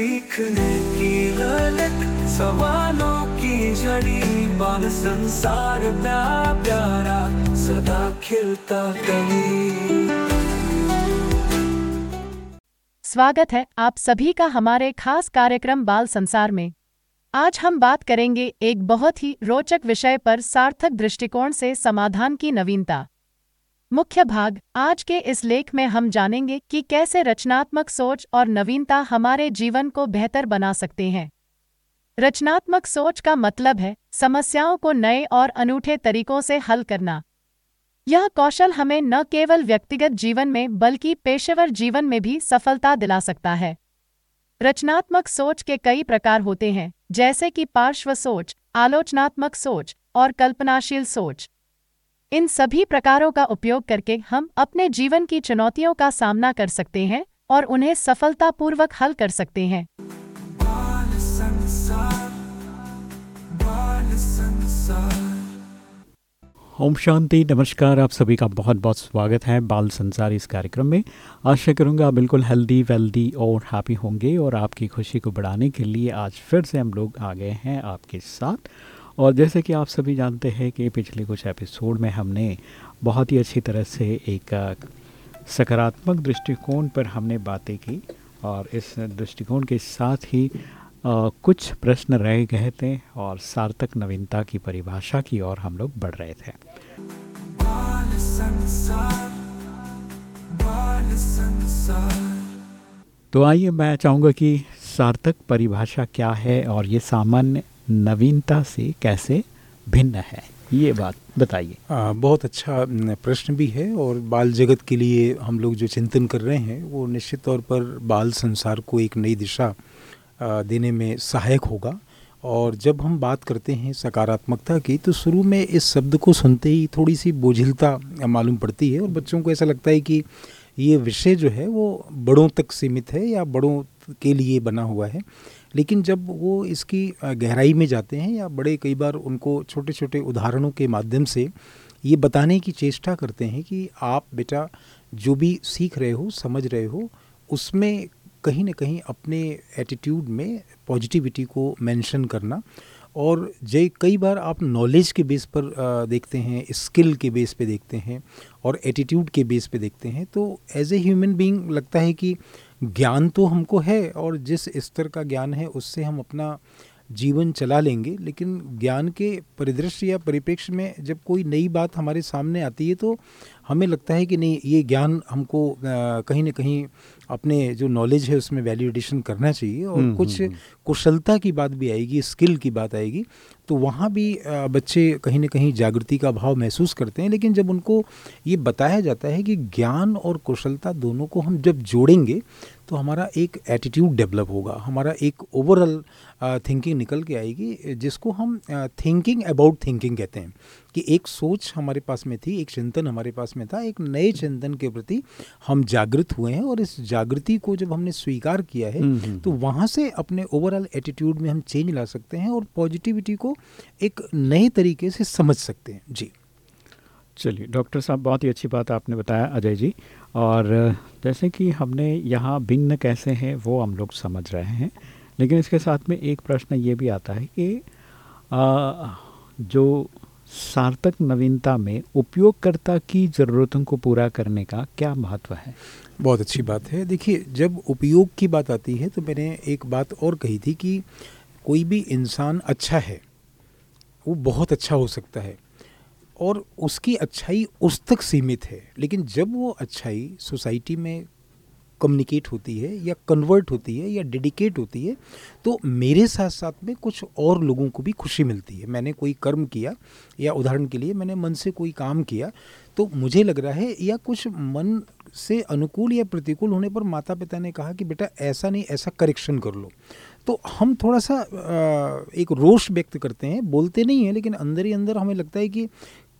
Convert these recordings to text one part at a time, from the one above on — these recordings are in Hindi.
सीखने की ललक सवालों की जड़ी, बाल संसार प्यारा प्यारा, सदा खिलता कहीं स्वागत है आप सभी का हमारे खास कार्यक्रम बाल संसार में। आज हम बात करेंगे एक बहुत ही रोचक विषय पर सार्थक दृष्टिकोण से समाधान की नवीनता। मुख्य भाग, आज के इस लेख में हम जानेंगे कि कैसे रचनात्मक सोच और नवीनता हमारे जीवन को बेहतर बना सकते हैं। रचनात्मक सोच का मतलब है समस्याओं को नए और अनूठे तरीकों से हल करना। यह कौशल हमें न केवल व्यक्तिगत जीवन में बल्कि पेशेवर जीवन में भी सफलता दिला सकता है। रचनात्मक सोच के कई प्रकार होते हैं, जैसे कि पार्श्व सोच, आलोचनात्मक सोच और कल्पनाशील सोच। इन सभी प्रकारों का उपयोग करके हम अपने जीवन की चुनौतियों का सामना कर सकते हैं और उन्हें सफलतापूर्वक हल कर सकते हैं। ओम शांति, नमस्कार, आप सभी का बहुत बहुत स्वागत है बाल संसार इस कार्यक्रम में। आशा करूँगा आप बिल्कुल हेल्दी वेल्दी और हैप्पी होंगे और आपकी खुशी को बढ़ाने के लिए आज फिर से हम लोग आ गए हैं आपके साथ। और जैसे कि आप सभी जानते हैं कि पिछले कुछ एपिसोड में हमने बहुत ही अच्छी तरह से एक सकारात्मक दृष्टिकोण पर हमने बातें की और इस दृष्टिकोण के साथ ही अ, कुछ प्रश्न रह गए थे और सार्थक नवीनता की परिभाषा की ओर हम लोग बढ़ रहे थे। बाल संसार बाल संसार। तो आइए मैं चाहूँगा कि सार्थक परिभाषा क्या है और ये सामान्य नवीनता से कैसे भिन्न है? ये बात बताइए। बहुत अच्छा प्रश्न भी है और बाल जगत के लिए हम लोग जो चिंतन कर रहे हैं, वो निश्चित तौर पर बाल संसार को एक नई दिशा देने में सहायक होगा। और जब हम बात करते हैं सकारात्मकता की तो शुरू में इस शब्द को सुनते ही थोड़ी सी बोझिलता मालूम पड़ती है और बच्चों को ऐसा लगता है कि ये विषय जो है, वो बड़ों तक सीमित है या बड़ों के लिए बना हुआ है। लेकिन जब वो इसकी गहराई में जाते हैं या बड़े कई बार उनको छोटे छोटे उदाहरणों के माध्यम से ये बताने की चेष्टा करते हैं कि आप बेटा जो भी सीख रहे हो, समझ रहे हो, उसमें कहीं ना कहीं अपने एटीट्यूड में पॉजिटिविटी को मेंशन करना। और जय, कई बार आप नॉलेज के बेस पर देखते हैं स्किल के बेस पे देखते हैं और एटीट्यूड के बेस पे देखते हैं तो एज ए ह्यूमन बीइंग लगता है कि ज्ञान तो हमको है और जिस स्तर का ज्ञान है उससे हम अपना जीवन चला लेंगे। लेकिन ज्ञान के परिदृश्य या परिप्रेक्ष्य में जब कोई नई बात हमारे सामने आती है तो हमें लगता है कि नहीं ये ज्ञान हमको कहीं ना कहीं अपने जो नॉलेज है उसमें वैल्यू एडिशन करना चाहिए और हम्म, कुछ हम्म, कुशलता की बात भी आएगी स्किल की बात आएगी। तो वहाँ भी बच्चे कहीं ना कहीं जागृति का भाव महसूस करते हैं, लेकिन जब उनको ये बताया जाता है कि ज्ञान और कुशलता दोनों को हम जब जोड़ेंगे तो हमारा एक एटीट्यूड डेवलप होगा। हमारा एक ओवरऑल थिंकिंग निकल के आएगी जिसको हम थिंकिंग अबाउट थिंकिंग कहते हैं। कि एक सोच हमारे पास में थी एक चिंतन हमारे पास में था एक नए चिंतन के प्रति हम जागृत हुए हैं और इस जागृति को जब हमने स्वीकार किया है हम्म, हम्म, तो वहाँ से अपने ओवरऑल एटीट्यूड में हम चेंज ला सकते हैं और पॉजिटिविटी को एक नए तरीके से समझ सकते हैं। जी। चलिए डॉक्टर साहब बहुत ही अच्छी बात आपने बताया अजय जी। और जैसे कि हमने यहाँ भिन्न कैसे हैं वो हम लोग समझ रहे हैं। लेकिन इसके साथ में एक प्रश्न ये भी आता है कि आ, जो सार्थक नवीनता में उपयोगकर्ता की ज़रूरतों को पूरा करने का क्या महत्व है? बहुत अच्छी बात है। देखिए जब उपयोग की बात आती है तो मैंने एक बात और कही थी कि कोई भी इंसान अच्छा है वो बहुत अच्छा हो सकता है। और उसकी अच्छाई उस तक सीमित है। लेकिन जब वो अच्छाई सोसाइटी में कम्युनिकेट होती है या कन्वर्ट होती है या डेडिकेट होती है तो मेरे साथ साथ में कुछ और लोगों को भी खुशी मिलती है। मैंने कोई कर्म किया या उदाहरण के लिए मैंने मन से कोई काम किया तो मुझे लग रहा है या कुछ मन से अनुकूल या प्रतिकूल होने पर माता पिता ने कहा कि बेटा ऐसा नहीं, ऐसा करेक्शन कर लो। तो हम थोड़ा सा एक रोष व्यक्त करते हैं, बोलते नहीं हैं, लेकिन अंदर ही अंदर हमें लगता है कि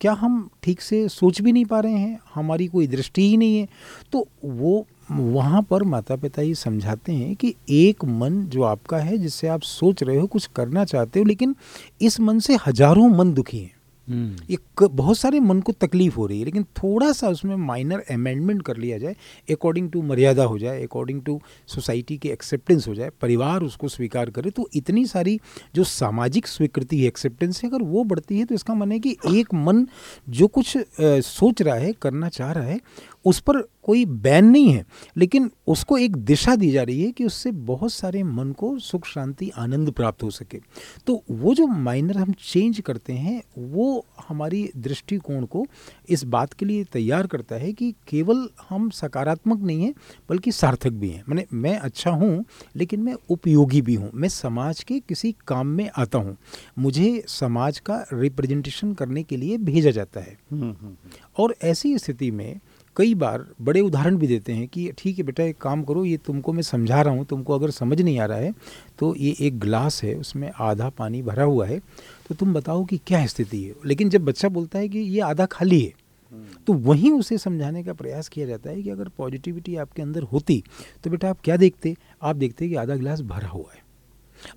क्या हम ठीक से सोच भी नहीं पा रहे हैं? हमारी कोई दृष्टि ही नहीं है। तो वो वहाँ पर माता पिता ये समझाते हैं कि एक मन जो आपका है, जिससे आप सोच रहे हो, कुछ करना चाहते हो, लेकिन इस मन से हज़ारों मन दुखी हैं। एक बहुत सारे मन को तकलीफ़ हो रही है लेकिन थोड़ा सा उसमें माइनर अमेंडमेंट कर लिया जाए अकॉर्डिंग टू मर्यादा हो जाए अकॉर्डिंग टू सोसाइटी के एक्सेप्टेंस हो जाए परिवार उसको स्वीकार करे तो इतनी सारी जो सामाजिक स्वीकृति है एक्सेप्टेंस है अगर वो बढ़ती है तो इसका मन है कि एक मन जो कुछ आ, सोच रहा है करना चाह रहा है उस पर कोई बैन नहीं है लेकिन उसको एक दिशा दी जा रही है कि उससे बहुत सारे मन को सुख शांति आनंद प्राप्त हो सके। तो वो जो माइनर हम चेंज करते हैं वो हमारी दृष्टिकोण को इस बात के लिए तैयार करता है कि केवल हम सकारात्मक नहीं हैं बल्कि सार्थक भी हैं। मैंने मैं अच्छा हूँ लेकिन मैं उपयोगी भी हूँ। मैं समाज के किसी काम में आता हूँ। मुझे समाज का रिप्रेजेंटेशन करने के लिए भेजा जाता है। हम्म, हम्म, हम्म। और ऐसी स्थिति में कई बार बड़े उदाहरण भी देते हैं कि ठीक है बेटा एक काम करो ये तुमको मैं समझा रहा हूँ तुमको अगर समझ नहीं आ रहा है तो ये एक गिलास है उसमें आधा पानी भरा हुआ है तो तुम बताओ कि क्या स्थिति है? लेकिन जब बच्चा बोलता है कि ये आधा खाली है तो वहीं उसे समझाने का प्रयास किया जाता है कि अगर पॉजिटिविटी आपके अंदर होती तो बेटा आप क्या देखते? आप देखते कि आधा गिलास भरा हुआ है।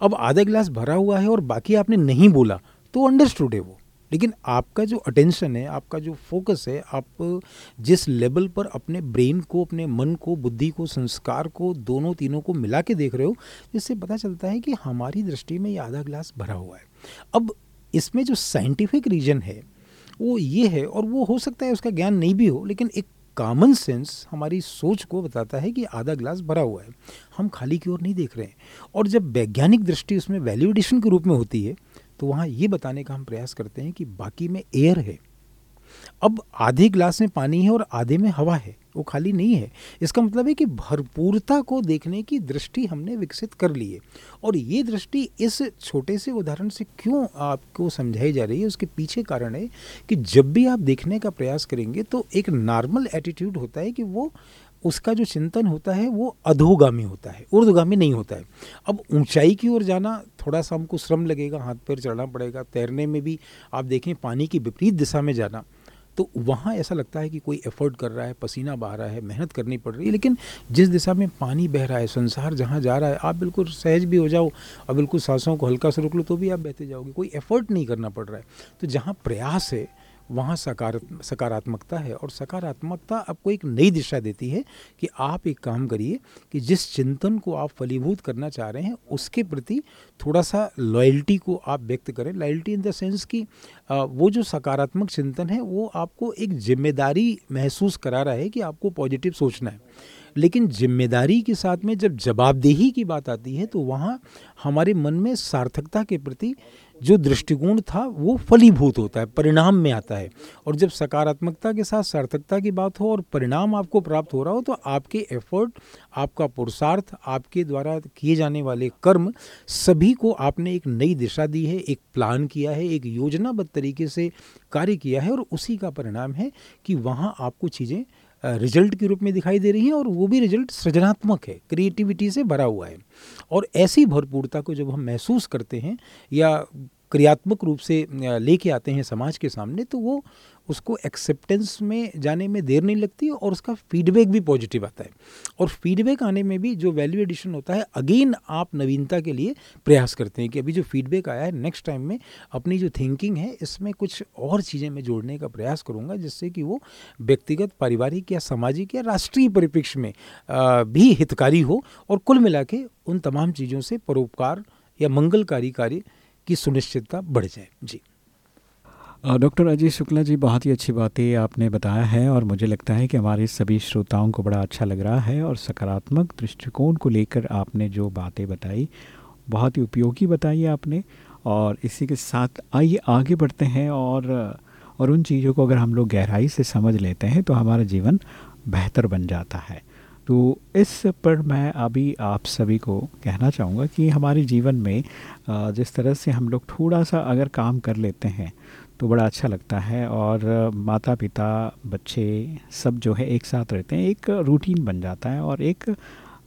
अब आधा गिलास भरा हुआ है और बाकी आपने नहीं बोला तो अंडरस्टूड है वो। लेकिन आपका जो अटेंशन है, आपका जो फोकस है, आप जिस लेवल पर अपने ब्रेन को, अपने मन को, बुद्धि को, संस्कार को, दोनों तीनों को मिला के देख रहे हो, इससे पता चलता है कि हमारी दृष्टि में ये आधा गिलास भरा हुआ है। अब इसमें जो साइंटिफिक रीजन है, वो ये है और वो हो सकता है उसका ज्ञान नहीं भी हो, लेकिन एक कॉमन सेंस हमारी सोच को बताता है कि आधा गिलास भरा हुआ है। हम खाली की ओर नहीं देख रहे हैं। और जब वैज्ञानिक दृष्टि उसमें वैल्यूडेशन के रूप में होती है तो वहाँ ये बताने का हम प्रयास करते हैं कि बाकी में एयर है। अब आधे ग्लास में पानी है और आधे में हवा है, वो खाली नहीं है। इसका मतलब है कि भरपूरता को देखने की दृष्टि हमने विकसित कर ली है। और ये दृष्टि इस छोटे से उदाहरण से क्यों आपको समझाई जा रही है, उसके पीछे कारण है कि जब भी आप देखने का प्रयास करेंगे तो एक नॉर्मल एटीट्यूड होता है कि वो उसका जो चिंतन होता है, वो अधोगामी होता है ऊर्धगामी नहीं होता है। अब ऊंचाई की ओर जाना थोड़ा सा हमको श्रम लगेगा, हाथ पैर चढ़ना पड़ेगा, तैरने में भी आप देखें, पानी की विपरीत दिशा में जाना तो वहाँ ऐसा लगता है कि कोई एफर्ट कर रहा है, पसीना बहा रहा है, मेहनत करनी पड़ रही है, लेकिन जिस दिशा में पानी बह रहा है, संसार जहाँ जा रहा है, आप बिल्कुल सहज भी हो जाओ और बिल्कुल सांसों को हल्का से रोक लो तो भी आप बहते जाओगे, कोई एफर्ट नहीं करना पड़ रहा है। तो जहाँ प्रयास है वहाँ सकार, सकारात्मकता है और सकारात्मकता आपको एक नई दिशा देती है कि आप एक काम करिए कि जिस चिंतन को आप फलीभूत करना चाह रहे हैं, उसके प्रति थोड़ा सा लॉयल्टी को आप व्यक्त करें। लॉयल्टी इन द सेंस कि वो जो सकारात्मक चिंतन है, वो आपको एक ज़िम्मेदारी महसूस करा रहा है कि आपको पॉजिटिव सोचना है। लेकिन ज़िम्मेदारी के साथ में जब जवाबदेही की बात आती है तो वहाँ हमारे मन में सार्थकता के प्रति जो दृष्टिकोण था, वो फलीभूत होता है, परिणाम में आता है। और जब सकारात्मकता के साथ सार्थकता की बात हो और परिणाम आपको प्राप्त हो रहा हो तो आपके एफर्ट आपका पुरुषार्थ, आपके द्वारा किए जाने वाले कर्म, सभी को आपने एक नई दिशा दी है, एक प्लान किया है, एक योजनाबद्ध तरीके से कार्य किया है और उसी का परिणाम है कि वहाँ आपको चीज़ें रिज़ल्ट के रूप में दिखाई दे रही हैं और वो भी रिज़ल्ट सृजनात्मक है क्रिएटिविटी से भरा हुआ है। और ऐसी भरपूरता को जब हम महसूस करते हैं या क्रियात्मक रूप से लेके आते हैं समाज के सामने तो वो उसको एक्सेप्टेंस में जाने में देर नहीं लगती और उसका फीडबैक भी पॉजिटिव आता है। और फीडबैक आने में भी जो वैल्यू एडिशन होता है अगेन आप नवीनता के लिए प्रयास करते हैं कि अभी जो फीडबैक आया है नेक्स्ट टाइम में अपनी जो थिंकिंग है, इसमें कुछ और चीज़ें मैं जोड़ने का प्रयास करूँगा, जिससे कि वो व्यक्तिगत, पारिवारिक या सामाजिक या राष्ट्रीय परिप्रेक्ष्य में भी हितकारी हो और कुल मिला के उन तमाम चीज़ों से परोपकार या मंगलकारी कार्य की सुनिश्चितता बढ़ जाए। जी। डॉक्टर अजय शुक्ला जी, बहुत ही अच्छी बातें आपने बताया है और मुझे लगता है कि हमारे सभी श्रोताओं को बड़ा अच्छा लग रहा है और सकारात्मक दृष्टिकोण को लेकर आपने जो बातें बताई, बहुत ही उपयोगी बताई आपने और इसी के साथ आइए, आगे बढ़ते हैं और और उन चीज़ों को अगर हम लोग गहराई से समझ लेते हैं तो हमारा जीवन बेहतर बन जाता है। तो इस पर मैं अभी आप सभी को कहना चाहूँगा कि हमारे जीवन में जिस तरह से हम लोग थोड़ा सा अगर काम कर लेते हैं तो बड़ा अच्छा लगता है और माता पिता बच्चे सब जो है एक साथ रहते हैं, एक रूटीन बन जाता है और एक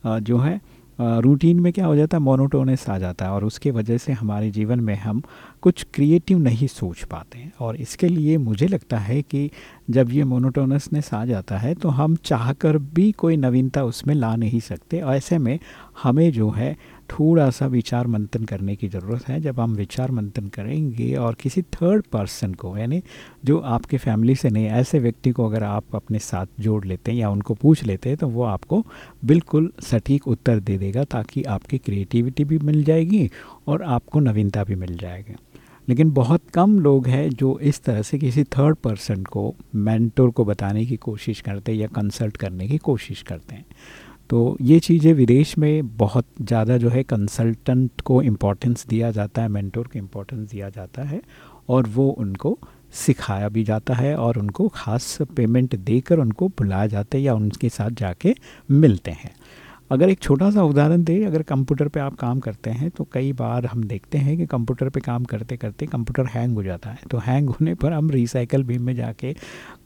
जो है रूटीन में क्या हो जाता है? मोनोटोनस आ जाता है और उसके वजह से हमारे जीवन में हम कुछ क्रिएटिव नहीं सोच पाते हैं। और इसके लिए मुझे लगता है कि जब ये मोनोटोनसनेस आ जाता है तो हम चाहकर भी कोई नवीनता उसमें ला नहीं सकते। और ऐसे में हमें जो है थोड़ा सा विचार मंथन करने की ज़रूरत है। जब हम विचार मंथन करेंगे और किसी थर्ड पर्सन को, यानी जो आपके फैमिली से नहीं, ऐसे व्यक्ति को अगर आप अपने साथ जोड़ लेते हैं या उनको पूछ लेते हैं तो वो आपको बिल्कुल सटीक उत्तर दे देगा ताकि आपकी क्रिएटिविटी भी मिल जाएगी और आपको नवीनता भी मिल जाएगी। लेकिन बहुत कम लोग हैं जो इस तरह से किसी थर्ड पर्सन को मेंटोर को बताने की कोशिश करते हैं या कंसल्ट करने की कोशिश करते हैं। तो ये चीज़ें विदेश में बहुत ज़्यादा जो है कंसल्टेंट को इम्पोर्टेंस दिया जाता है मेंटोर को इम्पोर्टेंस दिया जाता है और वो उनको सिखाया भी जाता है और उनको ख़ास पेमेंट देकर उनको बुलाया जाता है या उनके साथ जाके मिलते हैं। अगर एक छोटा सा उदाहरण दें, अगर कंप्यूटर पे आप काम करते हैं तो कई बार हम देखते हैं कि कंप्यूटर पे काम करते करते कंप्यूटर हैंग हो जाता है। तो हैंग होने पर हम रिसाइकल बीम में जाके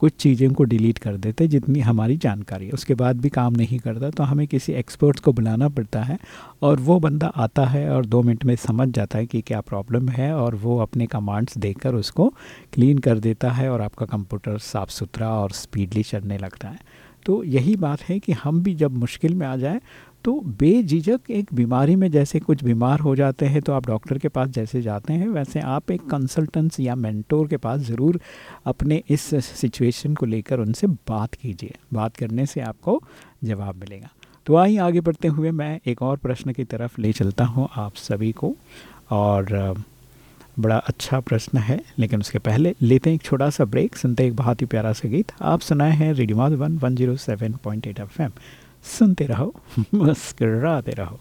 कुछ चीज़ों को डिलीट कर देते हैं, जितनी हमारी जानकारी है। उसके बाद भी काम नहीं करता तो हमें किसी एक्सपर्ट्स को बुलाना पड़ता है और वो बंदा आता है और दो मिनट में समझ जाता है कि क्या प्रॉब्लम है और वो अपने कमांड्स देकर उसको क्लीन कर देता है और आपका कंप्यूटर साफ़ सुथरा और स्पीडली चलने लगता है। तो यही बात है कि हम भी जब मुश्किल में आ जाए तो बेझिझक एक बीमारी में जैसे कुछ बीमार हो जाते हैं तो आप डॉक्टर के पास जैसे जाते हैं, वैसे आप एक कंसल्टेंस या मेंटोर के पास ज़रूर अपने इस सिचुएशन को लेकर उनसे बात कीजिए। बात करने से आपको जवाब मिलेगा। तो आइए आगे बढ़ते हुए मैं एक और प्रश्न की तरफ़ ले चलता हूँ आप सभी को। और बड़ा अच्छा प्रश्न है, लेकिन उसके पहले लेते हैं एक छोटा सा ब्रेक सुनते हैं एक बहुत ही प्यारा सा गीत। आप सुनाए हैं radio one one zero seven point eight F M. सुनते रहो, मुस्कराते रहो।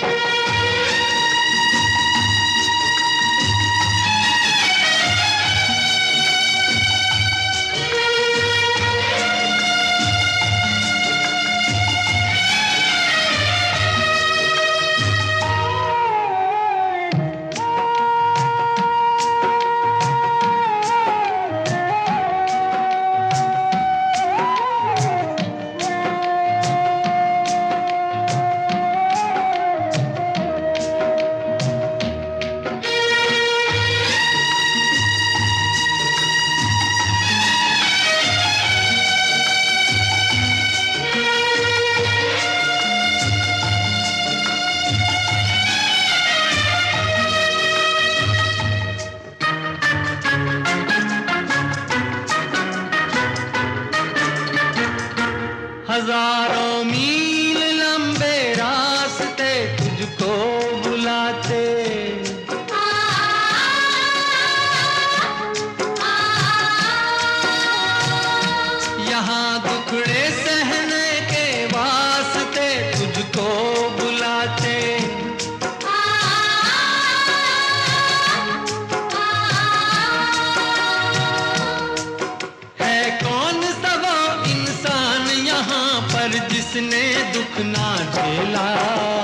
कितना झेला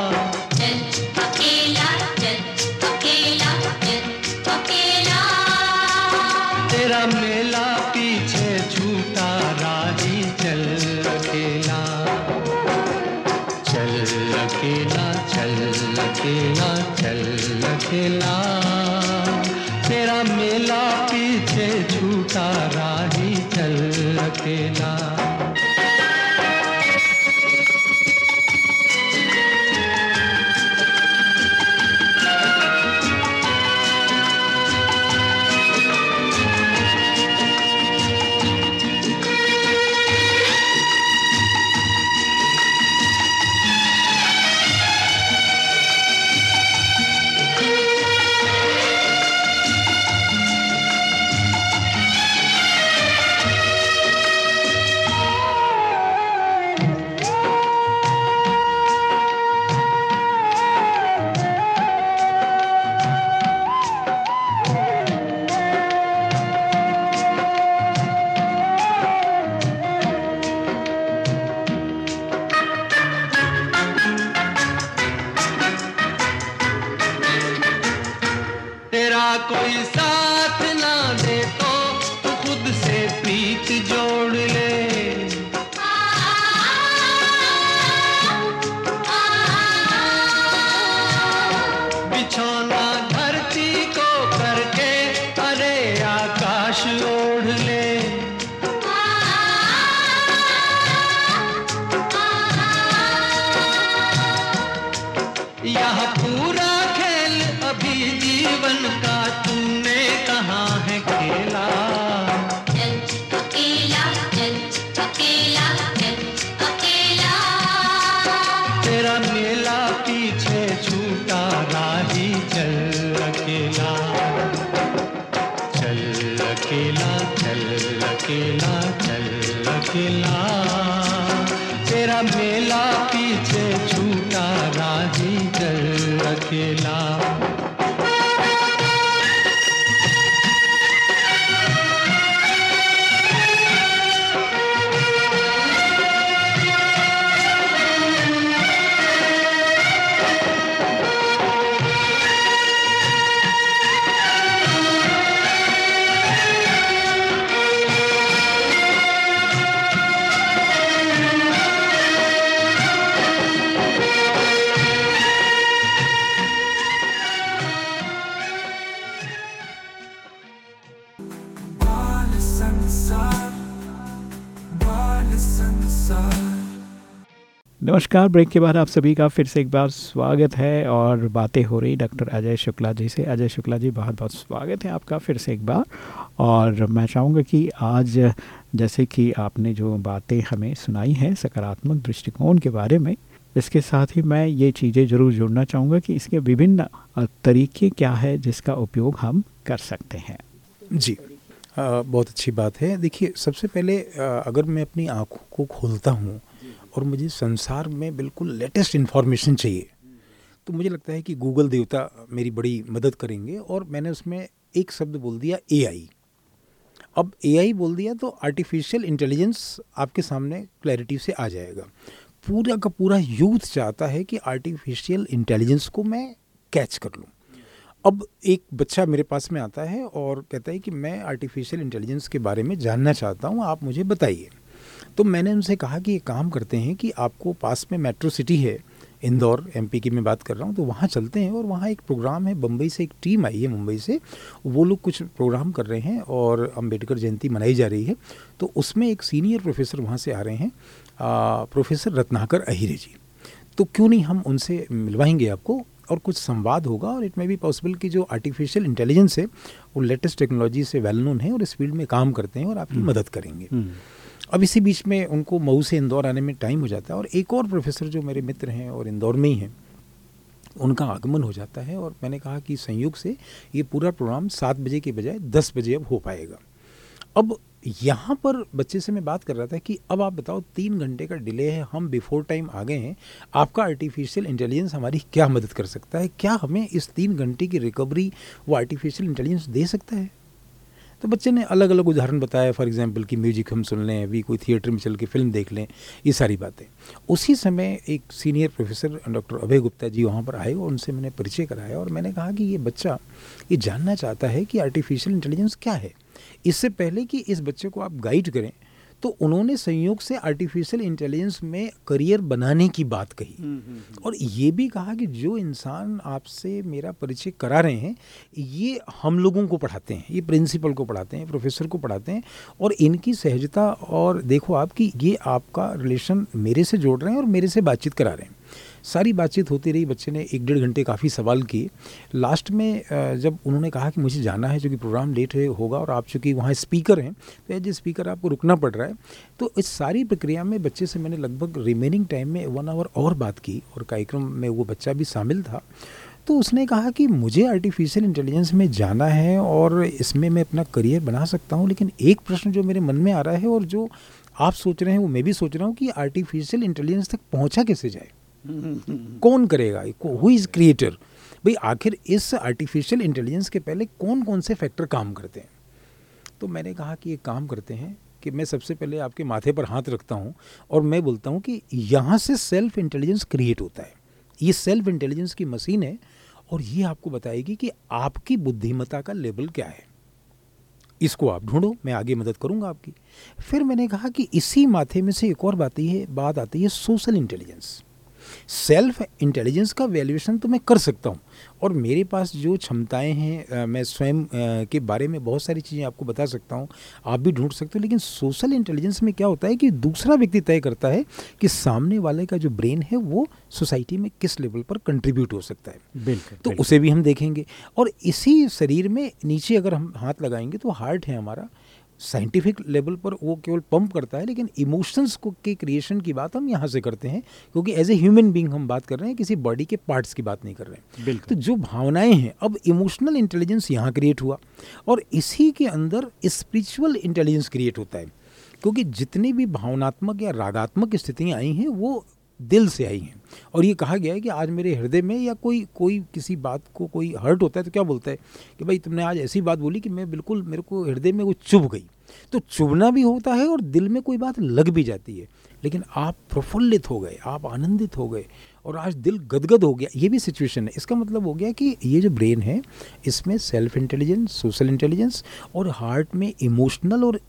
नमस्कार। ब्रेक के बाद आप सभी का फिर से एक बार स्वागत है और बातें हो रही डॉक्टर अजय शुक्ला जी से। अजय शुक्ला जी बहुत बहुत स्वागत है आपका फिर से एक बार। और मैं चाहूँगा कि आज जैसे कि आपने जो बातें हमें सुनाई हैं सकारात्मक दृष्टिकोण के बारे में इसके साथ ही मैं ये चीज़ें ज़रूर जोड़ना चाहूँगा कि इसके विभिन्न तरीके क्या है जिसका उपयोग हम कर सकते हैं। जी। अ, बहुत अच्छी बात है। देखिए सबसे पहले अ, अगर मैं अपनी आँखों को खोलता हूँ और मुझे संसार में बिल्कुल लेटेस्ट इन्फॉर्मेशन चाहिए। तो मुझे लगता है कि गूगल देवता मेरी बड़ी मदद करेंगे और मैंने उसमें एक शब्द बोल दिया एआई अब एआई बोल दिया तो आर्टिफिशियल इंटेलिजेंस आपके सामने क्लैरिटी से आ जाएगा। पूरा का पूरा यूथ चाहता है कि आर्टिफिशियल इंटेलिजेंस को मैं कैच कर लूँ। अब एक बच्चा मेरे पास में आता है और कहता है कि मैं आर्टिफिशियल इंटेलिजेंस के बारे में जानना चाहता हूँ, आप मुझे बताइए। तो मैंने उनसे कहा कि एक काम करते हैं कि आपको पास में मेट्रो सिटी है इंदौर एमपी की मैं बात कर रहा हूँ तो वहाँ चलते हैं और वहाँ एक प्रोग्राम है बम्बई से एक टीम आई है मुंबई से वो लोग कुछ प्रोग्राम कर रहे हैं और अंबेडकर जयंती मनाई जा रही है तो उसमें एक सीनियर प्रोफेसर वहाँ से आ रहे हैं आ, प्रोफेसर रत्नाकर अहिरे जी। तो क्यों नहीं हम उनसे मिलवाएँगे आपको और कुछ संवाद होगा और इट मे बी पॉसिबल कि जो आर्टिफिशियल इंटेलिजेंस है वो लेटेस्ट टेक्नोलॉजी से वेल नोन है और इस फ़ील्ड में काम करते हैं और आपकी मदद करेंगे। अब इसी बीच में उनको मऊ से इंदौर आने में टाइम हो जाता है और एक और प्रोफेसर जो मेरे मित्र हैं और इंदौर में ही हैं, उनका आगमन हो जाता है और मैंने कहा कि संयोग से ये पूरा प्रोग्राम सात बजे के बजाय दस बजे अब हो पाएगा। अब यहाँ पर बच्चे से मैं बात कर रहा था कि अब आप बताओ तीन घंटे का डिले है, हम बिफोर टाइम आ गए हैं, आपका आर्टिफिशियल इंटेलिजेंस हमारी क्या मदद कर सकता है? क्या हमें इस तीन घंटे की रिकवरी वो आर्टिफिशियल इंटेलिजेंस दे सकता है? तो बच्चे ने अलग अलग उदाहरण बताया फॉर एग्जांपल कि म्यूज़िक हम सुन लें, अभी कोई थिएटर में चल के फ़िल्म देख लें, ये सारी बातें। उसी समय एक senior professor doctor Abhay Gupta ji वहाँ पर आए और उनसे मैंने परिचय कराया और मैंने कहा कि ये बच्चा, ये जानना चाहता है कि आर्टिफिशियल इंटेलिजेंस क्या है। इससे पहले कि इस बच्चे को आप गाइड करें तो उन्होंने संयोग से आर्टिफिशियल इंटेलिजेंस में करियर बनाने की बात कही। और ये भी कहा कि जो इंसान आपसे मेरा परिचय करा रहे हैं ये हम लोगों को पढ़ाते हैं ये प्रिंसिपल को पढ़ाते हैं प्रोफेसर को पढ़ाते हैं और इनकी सहजता और देखो आप कि ये आपका रिलेशन मेरे से जोड़ रहे हैं और मेरे से बातचीत करा रहे हैं। सारी बातचीत होती रही, बच्चे ने एक डेढ़ घंटे काफ़ी सवाल किए। लास्ट में जब उन्होंने कहा कि मुझे जाना है क्योंकि प्रोग्राम लेट होगा और आप चूँकि वहाँ स्पीकर हैं तो एज स्पीकर आपको रुकना पड़ रहा है तो इस सारी प्रक्रिया में बच्चे से मैंने लगभग रिमेनिंग टाइम में वन आवर और बात की और कार्यक्रम में वो बच्चा भी शामिल था। तो उसने कहा कि मुझे आर्टिफिशियल इंटेलिजेंस में जाना है और इसमें मैं अपना करियर बना सकता हूँ, लेकिन एक प्रश्न जो मेरे मन में आ रहा है और जो आप सोच रहे हैं, वो मैं भी सोच रहा हूँ कि आर्टिफिशियल इंटेलिजेंस तक पहुँचा कैसे जाए? कौन करेगा? हु इज़ क्रिएटर भाई, आखिर इस आर्टिफिशियल इंटेलिजेंस के पहले कौन कौन से फैक्टर काम करते हैं? तो मैंने कहा कि ये काम करते हैं कि मैं सबसे पहले आपके माथे पर हाथ रखता हूँ और मैं बोलता हूँ कि यहाँ से सेल्फ इंटेलिजेंस क्रिएट होता है। ये सेल्फ इंटेलिजेंस की मशीन है और ये आपको बताएगी कि आपकी बुद्धिमत्ता का लेवल क्या है। इसको आप ढूंढो, मैं आगे मदद करूँगा आपकी। फिर मैंने कहा कि इसी माथे में से एक और बात है, बात आती है सोशल इंटेलिजेंस सेल्फ इंटेलिजेंस का वैल्यूएशन तो मैं कर सकता हूँ। और मेरे पास जो क्षमताएँ हैं मैं स्वयं के बारे में बहुत सारी चीज़ें आपको बता सकता हूँ। आप भी ढूंढ सकते हो लेकिन सोशल इंटेलिजेंस में क्या होता है कि दूसरा व्यक्ति तय करता है कि सामने वाले का जो ब्रेन है वो सोसाइटी में किस लेवल पर कंट्रीब्यूट हो सकता है। बिल्कुल तो बिल्कुल। उसे भी हम देखेंगे। और इसी शरीर में नीचे अगर हम हाथ लगाएँगे तो हार्ट है हमारा। साइंटिफिक लेवल पर वो केवल पंप करता है लेकिन इमोशंस को के क्रिएशन की बात हम यहाँ से करते हैं क्योंकि एज ए ह्यूमन बींग हम बात कर रहे हैं किसी बॉडी के पार्ट्स की बात नहीं कर रहे हैं। तो जो भावनाएँ हैं अब इमोशनल इंटेलिजेंस यहाँ क्रिएट हुआ और इसी के अंदर स्पिरिचुअल इंटेलिजेंस क्रिएट होता है क्योंकि जितनी भी भावनात्मक या रागात्मक स्थितियाँ आई हैं वो दिल से आई हैं। और ये कहा गया है कि आज मेरे हृदय में या कोई कोई किसी बात को कोई हर्ट होता है तो क्या बोलता है कि भाई तुमने आज ऐसी बात बोली कि मैं बिल्कुल, मेरे को हृदय में वो चुभ गई। तो चुभना भी होता है और दिल में कोई बात लग भी जाती है। लेकिन आप प्रफुल्लित हो गए, आप आनंदित हो गए और आज दिल गदगद हो गया, ये भी सिचुएशन है। इसका मतलब हो गया कि ये जो ब्रेन है, इसमें सेल्फ इंटेलिजेंस सोशल इंटेलिजेंस और हार्ट में इमोशनल और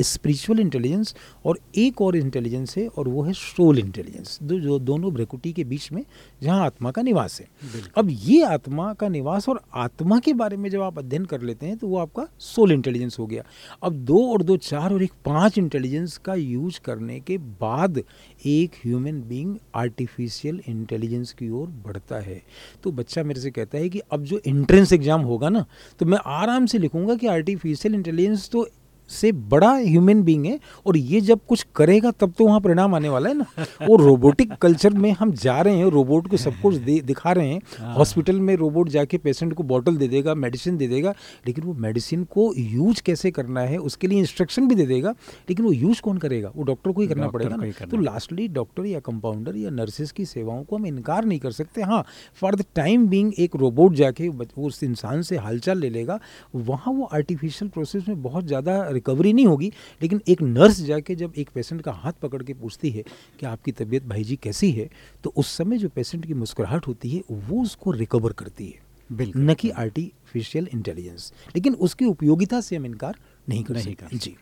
स्पिरिचुअल इंटेलिजेंस और एक और इंटेलिजेंस है और वो है सोल इंटेलिजेंस दो जो दोनों भ्रकुटी के बीच में जहाँ आत्मा का निवास है। अब ये आत्मा का निवास और आत्मा के बारे में जब आप अध्ययन कर लेते हैं तो वो आपका सोल इंटेलिजेंस हो गया। अब दो और दो चार और एक पाँच इंटेलिजेंस का यूज़ करने के बाद एक ह्यूमन बीइंग आर्टिफिशियल इंटेलिजेंस की ओर बढ़ता है। तो बच्चा मेरे से कहता है कि अब जो एंट्रेंस एग्ज़ाम होगा ना तो मैं आराम से लिखूँगा कि आर्टिफिशियल इंटेलिजेंस तो से बड़ा ह्यूमन बीइंग है और ये जब कुछ करेगा तब तो वहाँ परिणाम आने वाला है ना। वो रोबोटिक कल्चर में हम जा रहे हैं रोबोट को सब कुछ दिखा रहे हैं। हॉस्पिटल में रोबोट जाके पेशेंट को बॉटल दे देगा मेडिसिन दे देगा लेकिन वो मेडिसिन को यूज़ कैसे करना है उसके लिए इंस्ट्रक्शन भी दे देगा लेकिन वो यूज़ कौन करेगा? वो डॉक्टर को ही करना पड़ेगा ना। करना तो लास्टली डॉक्टर या कंपाउंडर या नर्सेज की सेवाओं को हम इनकार नहीं कर सकते। हाँ फॉर द टाइम बीइंग एक रोबोट जाके उस इंसान से हालचाल ले लेगा। वहाँ वो आर्टिफिशियल प्रोसेस में बहुत ज़्यादा रिकवरी नहीं होगी लेकिन एक नर्स जाके जब एक पेशेंट का हाथ पकड़ के पूछती है कि आपकी तबीयत भाई जी कैसी है तो उस समय जो पेशेंट की मुस्कुराहट होती है वो उसको रिकवर करती है। बिल्कुल। न कि आर्टिफिशियल इंटेलिजेंस लेकिन उसकी उपयोगिता से हम इनकार नहीं कर नहीं सकते। जी।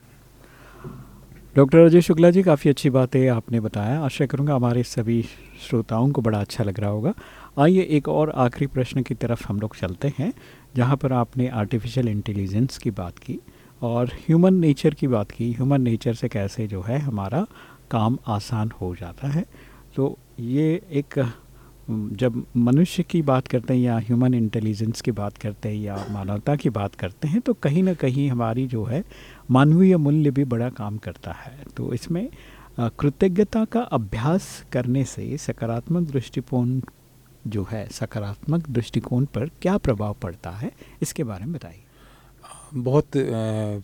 डॉक्टर अजय शुक्ला जी काफ़ी अच्छी बातें आपने बताया। आशा करूँगा हमारे सभी श्रोताओं को बड़ा अच्छा लग रहा होगा। आइए एक और आखिरी प्रश्न की तरफ़ हम लोग चलते हैं जहाँ पर आपने आर्टिफिशियल इंटेलिजेंस की बात की। और ह्यूमन नेचर की बात की ह्यूमन नेचर से कैसे जो है हमारा काम आसान हो जाता है। तो ये एक जब मनुष्य की बात करते हैं या ह्यूमन इंटेलिजेंस की बात करते हैं या मानवता की बात करते हैं तो कहीं ना कहीं हमारी जो है मानवीय मूल्य भी बड़ा काम करता है। तो इसमें कृतज्ञता का अभ्यास करने से सकारात्मक दृष्टिकोण जो है, सकारात्मक दृष्टिकोण पर क्या प्रभाव पड़ता है, इसके बारे में बताइए। बहुत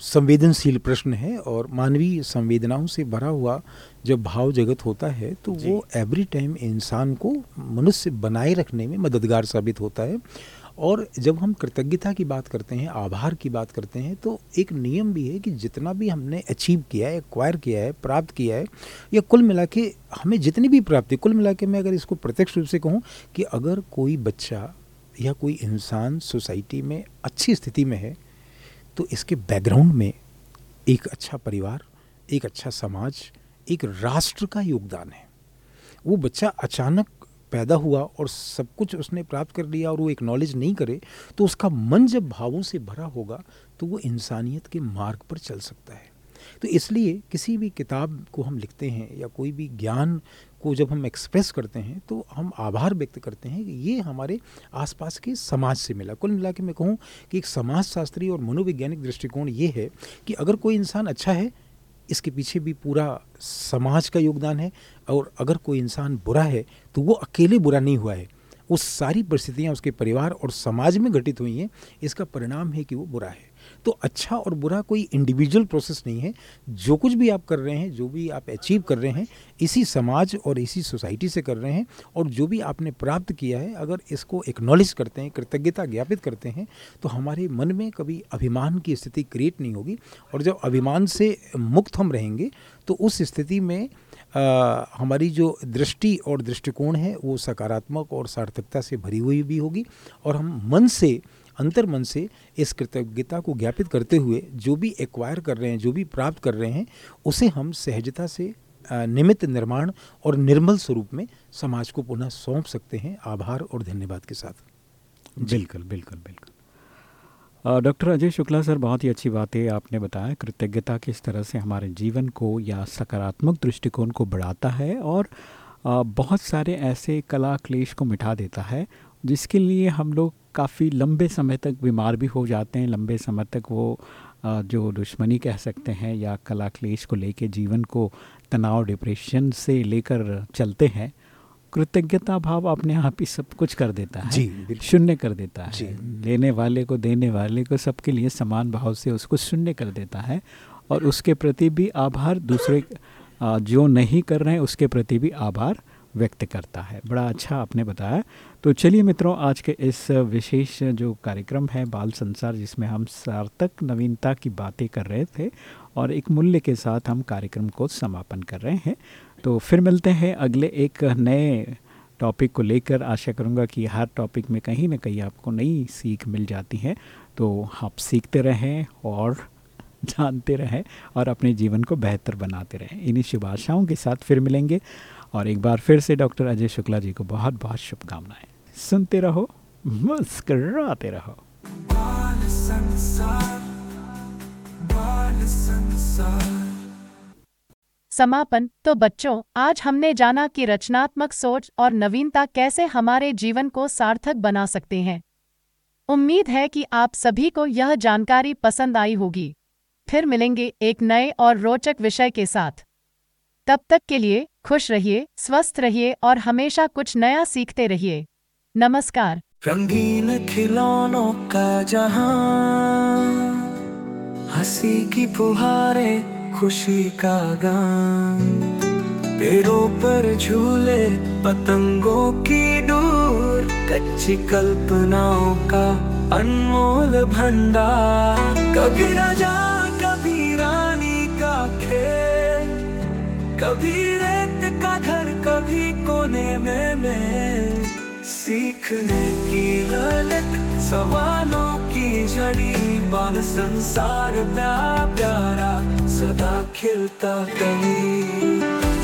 संवेदनशील प्रश्न है और मानवीय संवेदनाओं से भरा हुआ जब भाव जगत होता है तो वो एवरी टाइम इंसान को मनुष्य बनाए रखने में मददगार साबित होता है। और जब हम कृतज्ञता की बात करते हैं आभार की बात करते हैं तो एक नियम भी है कि जितना भी हमने अचीव किया है एक्वायर किया है प्राप्त किया है या कुल मिला के हमें जितनी भी प्राप्ति कुल मिला के मैं अगर इसको प्रत्यक्ष रूप से कहूँ कि अगर कोई बच्चा या कोई इंसान सोसाइटी में अच्छी स्थिति में है तो इसके बैकग्राउंड में एक अच्छा परिवार, एक अच्छा समाज, एक राष्ट्र का योगदान है। वो बच्चा अचानक पैदा हुआ और सब कुछ उसने प्राप्त कर लिया और वो एक्नॉलेज नहीं करे तो उसका मन जब भावों से भरा होगा तो वो इंसानियत के मार्ग पर चल सकता है। तो इसलिए किसी भी किताब को हम लिखते हैं या कोई भी ज्ञान को जब हम एक्सप्रेस करते हैं तो हम आभार व्यक्त करते हैं कि ये हमारे आसपास के समाज से मिला। कुल मिला के मैं कहूँ कि एक समाज शास्त्री और मनोवैज्ञानिक दृष्टिकोण ये है कि अगर कोई इंसान अच्छा है, इसके पीछे भी पूरा समाज का योगदान है, और अगर कोई इंसान बुरा है तो वो अकेले बुरा नहीं हुआ है। वो सारी परिस्थितियाँ उसके परिवार और समाज में घटित हुई हैं, इसका परिणाम है कि वो बुरा है। तो अच्छा और बुरा कोई इंडिविजुअल प्रोसेस नहीं है। जो कुछ भी आप कर रहे हैं जो भी आप अचीव कर रहे हैं इसी समाज और इसी सोसाइटी से कर रहे हैं और जो भी आपने प्राप्त किया है अगर इसको एक्नॉलेज करते हैं कृतज्ञता ज्ञापित करते हैं तो हमारे मन में कभी अभिमान की स्थिति क्रिएट नहीं होगी। और जब अभिमान से मुक्त हम रहेंगे तो उस स्थिति में आ, हमारी जो दृष्टि और दृष्टिकोण है वो सकारात्मक और सार्थकता से भरी हुई भी होगी और हम मन से अंतर मन से इस कृतज्ञता को ज्ञापित करते हुए जो भी एक्वायर कर रहे हैं, जो भी प्राप्त कर रहे हैं, उसे हम सहजता से निमित्त निर्माण और निर्मल स्वरूप में समाज को पुनः सौंप सकते हैं। आभार और धन्यवाद के साथ। बिल्कुल बिल्कुल बिल्कुल। डॉक्टर अजय शुक्ला सर, बहुत ही अच्छी बात है आपने बताया। कृतज्ञता किस तरह से हमारे जीवन को या सकारात्मक दृष्टिकोण को बढ़ाता है और बहुत सारे ऐसे कला क्लेश को मिटा देता है जिसके लिए हम लोग काफ़ी लंबे समय तक बीमार भी हो जाते हैं। लंबे समय तक वो जो दुश्मनी कह सकते हैं या कला क्लेश को लेके जीवन को तनाव डिप्रेशन से लेकर चलते हैं कृतज्ञता भाव अपने आप ही सब कुछ कर देता है। जी शून्य कर देता है। लेने वाले को देने वाले को सबके लिए समान भाव से उसको शून्य कर देता है और उसके प्रति भी आभार दूसरे जो नहीं कर रहे हैं उसके प्रति भी आभार व्यक्त करता है। बड़ा अच्छा आपने बताया। तो चलिए मित्रों, आज के इस विशेष जो कार्यक्रम है, बाल संसार, जिसमें हम सार्थक नवीनता की बातें कर रहे थे और एक मूल्य के साथ हम कार्यक्रम को समापन कर रहे हैं। तो फिर मिलते हैं अगले एक नए टॉपिक को लेकर। आशा करूँगा कि हर टॉपिक में कहीं ना कहीं आपको नई सीख मिल जाती है। तो आप सीखते रहें और जानते रहें और अपने जीवन को बेहतर बनाते रहें। इन्हीं शुभ आशाओं के साथ फिर मिलेंगे। और एक बार फिर से डॉक्टर अजय शुक्ला जी को बहुत बहुत शुभकामनाएँ। सुनते रहो, मुस्कराते रहो। समापन। तो बच्चों, आज हमने जाना कि रचनात्मक सोच और नवीनता कैसे हमारे जीवन को सार्थक बना सकते हैं। उम्मीद है कि आप सभी को यह जानकारी पसंद आई होगी। फिर मिलेंगे एक नए और रोचक विषय के साथ। तब तक के लिए खुश रहिए, स्वस्थ रहिए और हमेशा कुछ नया सीखते रहिए। नमस्कार। रंगीन खिलौनों का जहाँ, हँसी की फुहारे, खुशी का गान। पेड़ों पर झूले, पतंगों की डोर, कच्ची कल्पनाओं का अनमोल भंडार। कभी राजा कभी रेत का घर, कभी कोने में मैं। सीखने की ललक सवालों की जड़ी, बाल संसार, प्यारा प्यारा, सदा खिलता कहीं